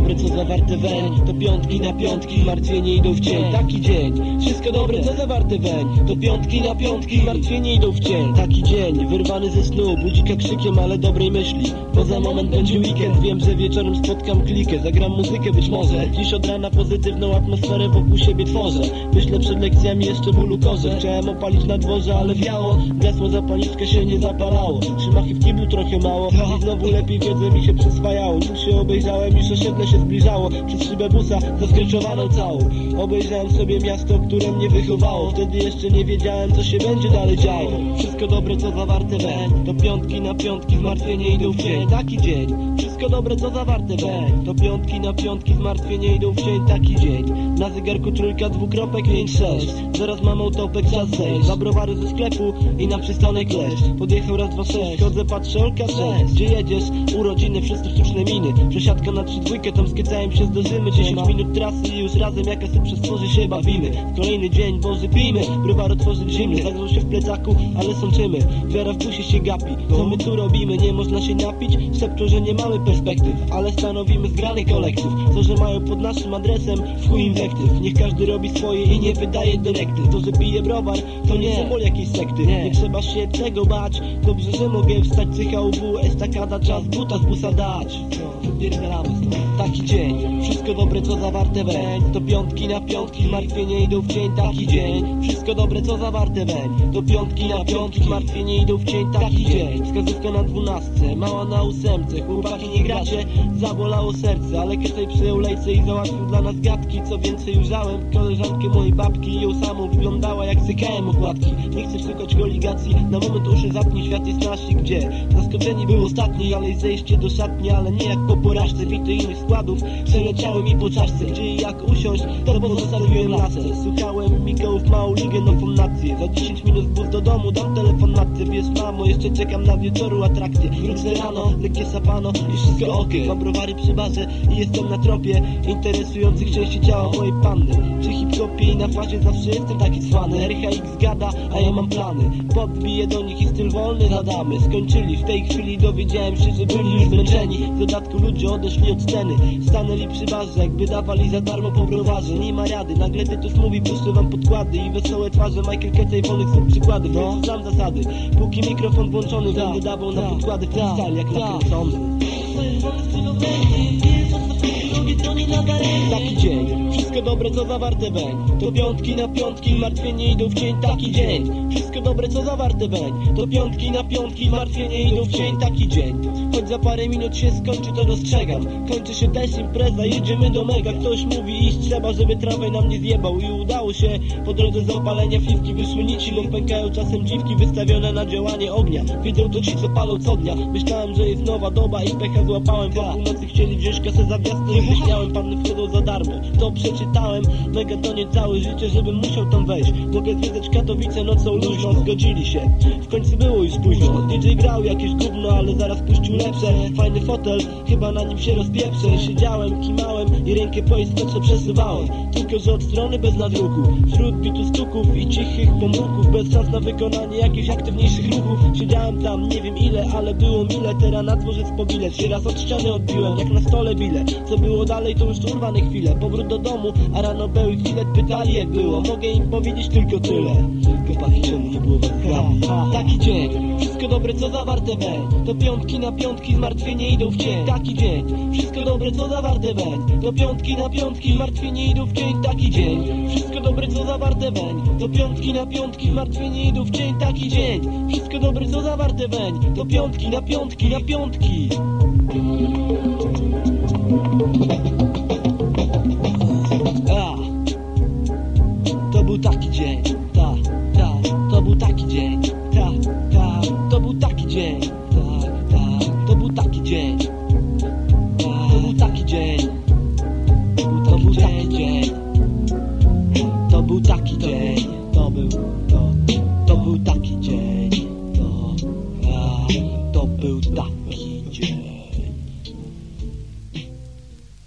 dobre, co zawarte weń To piątki na piątki, martwienie idą w cień. Taki dzień, wszystko dobre, co zawarte weń To piątki na piątki, martwienie idą w cień. Taki dzień, wyrwany ze snu, budzika krzykiem, ale dobrej myśli. Poza moment będzie weekend, wiem, że wieczorem spotkam klikę. Zagram muzykę być może, dziś od rana pozytywną atmosferę wokół siebie tworzę. Myślę przed lekcjami jeszcze bólu korze. Chciałem opalić na dworze, ale wiało. Gasło zapalniczkę się nie zapalało. Trzymachy w kiblu trochę mało. I znowu lepiej wiedzę mi się przyswajało się obejrzałem, już osiedle się zbliżało. Przez szybę busa, zaskreczowaną całą. Obejrzałem sobie miasto, które mnie wychowało. Wtedy jeszcze nie wiedziałem, co się będzie dalej działo. Wszystko dobre, co zawarte we. To piątki na piątki, zmartwienie idą w cień. Taki dzień. Wszystko dobre, co zawarte we. To piątki na piątki, zmartwienie idą w cień. Taki dzień. Na zegarku trójka, dwukropek, pięć, sześć. Zaraz mam autopek, czas zejść. Za browary ze sklepu i na przystanek leść. Podjechał raz, dwa, sześć. Chodzę, patrzę, Olka, cześć Gdzie jedziesz? Urodziny, wszyscy sztuczne miny Przesiadka na trzy dwójkę, tam skiecałem się zdążymy 10 minut trasy i już razem jak kasy przez tworzy się bawimy. W kolejny dzień, Boży, pijmy Browar otworzyć zimny, zagrzał się w plecaku, ale sączymy. Wiara w busie się gapi. Co my tu robimy? Nie można się napić? Szepczą, że nie mamy perspektyw Ale stanowimy zgrany kolektyw. Co, że mają pod naszym adresem w chuj inwektyw. Niech każdy robi swoje i nie wydaje dyrektyw. To, że pije browar, to nie symbol jakiejś sekty. Nie. Trzeba się tego bać. Dobrze, że mogę wstać, cycha UW Estakada, czas buta z busa dać Taki dzień, wszystko dobre co zawarte weń To piątki na piątki, zmartwienie idą w cień. Taki dzień, wszystko dobre co zawarte weń To piątki na piątki, zmartwienie idą w cień. Taki dzień, wskazówka na dwunastce. Mała na ósemce, chłopaki nie gracie. Zabolało serce, ale Kesej przyjął lejce I załatwił dla nas gadki. Co więcej ujrzałem, koleżankę mojej babki. Ją samą wyglądała jak sykałem okładki. Nie chcę szukać koligacji, na moment uszy zapnij Świat jest nasz i gdzie? Zaskoczeni był ostatni, ale zejście do szatni Ale nie jak po porażce, bity innych składów Przeleciały mi po czaszce, gdzie i jak usiąść To pozostawiłem lasę Słuchałem Mikołów małą ligę, nową nację. Za 10 minut bus do domu, dam telefon matce. Wiesz mamo, jeszcze czekam na wieczoru atrakcję Wrócę rano, lekkie sapano i wszystko ok. Mam browary przy barze i jestem na tropie Interesujących części ciała mojej panny. Przy hip-hopie i na fazie zawsze jestem taki cwany. RHX gada, a ja mam plany. Podbiję do nich i styl wolny zadamy. Skończyli, w tej chwili dowiedziałem się, że byli już zmęczeni. W dodatku ludzie odeszli od sceny? Stanęli przy barze, jakby dawali za darmo po browarze Nie ma rady, nagle Tytus mówi, puszczę wam podkłady I wesołe twarze Michael Kette i wolnych słów przykłady No, znam zasady, póki mikrofon włączony Będę dawał na podkłady freestyle jak nakręcony Taki dzień, wszystko dobre co zawarte weń. To piątki na piątki, martwienie idą w cień Taki dzień, wszystko dobre co zawarte weń. To piątki na piątki, martwienie idą w cień Taki dzień, choć za parę minut się skończy to dostrzegam. Kończy się też impreza, jedziemy do mega. Ktoś mówi iść trzeba, żeby trawę nam nie zjebał. I udało się, po drodze zapalenia fliwki wyszły nici pękają czasem dziwki wystawione na działanie ognia. Wiedzą to ci co palą co dnia. Myślałem, że jest nowa doba i pecha złapałem. Po północy chcieli wziąć kasę za gwiazdę i wyśmiałem Panny wchodzą za darmo, to przeczytałem Mega to nie całe życie, żebym musiał tam wejść. Mogę zwiedzać Katowice nocą luźno Zgodzili się, w końcu było już późno. DJ grał jakieś gówno, ale zaraz puścił lepsze. Fajny fotel, chyba na nim się rozpieprzę Siedziałem, kimałem i rękę po istotce przesuwałem. Tylko, że od strony bez nadruku. Wśród bitu stuków i cichych pomruków. Bez szans na wykonanie jakichś aktywniejszych ruchów. Siedziałem tam, nie wiem ile, ale było mile. Teraz na dworzec po bilet. Się raz od ściany odbiłem, jak na stole bilet. Co było dalej, to już urwane chwile. Powrót do domu, a rano był i chwilę pytali jak było. Mogę im powiedzieć tylko tyle. Chłopaki, czemu nie było Taki dzień, wszystko dobre co zawarte we. To piątki na piątki, zmartwienie idą w cień. Taki dzień, wszystko dobre co zawarte we. To piątki na piątki, zmartwienie idą w cień. Taki dzień, wszystko dobre co zawarte weń To piątki na piątki, zmartwienie idą w cień. Taki dzień, wszystko dobre co zawarte weń To piątki na piątki, na piątki